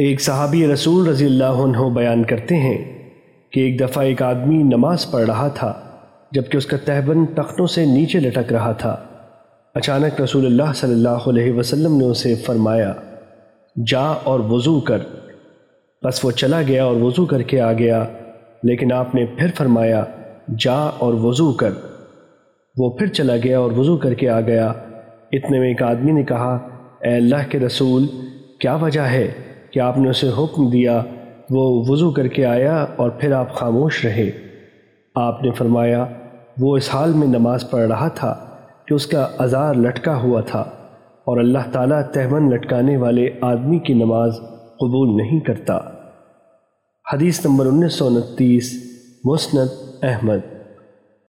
ایک صحابی رسول رضی اللہ عنہ بیان کرتے ہیں کہ ایک دفعہ ایک آدمی نماز پڑھ رہا تھا، جبکہ اس کا تہبن تختوں سے نیچے لٹک رہا تھا۔ اچانک رسول اللہ صلی اللہ علیہ وسلم نے اسے فرمایا، جا اور وضو کر۔ بس وہ چلا گیا اور وضو کر کے آ گیا، لیکن آپ نے پھر فرمایا، جا اور وضو کر۔ وہ پھر چلا گیا اور وضو کر کے آ گیا۔ اتنے میں ایک آدمی نے کہا، اے اللہ کے رسول، کیا وجہ ہے؟ کہ آپ نے اسے حکم دیا، وہ وضو کر کے آیا اور پھر آپ خاموش رہے۔ آپ نے فرمایا، وہ اس حال میں نماز پڑھ رہا تھا کہ اس کا ازار لٹکا ہوا تھا اور اللہ تعالیٰ تہمن لٹکانے والے آدمی کی نماز قبول نہیں کرتا۔ حدیث نمبر انیس سو انتیس، مسند احمد۔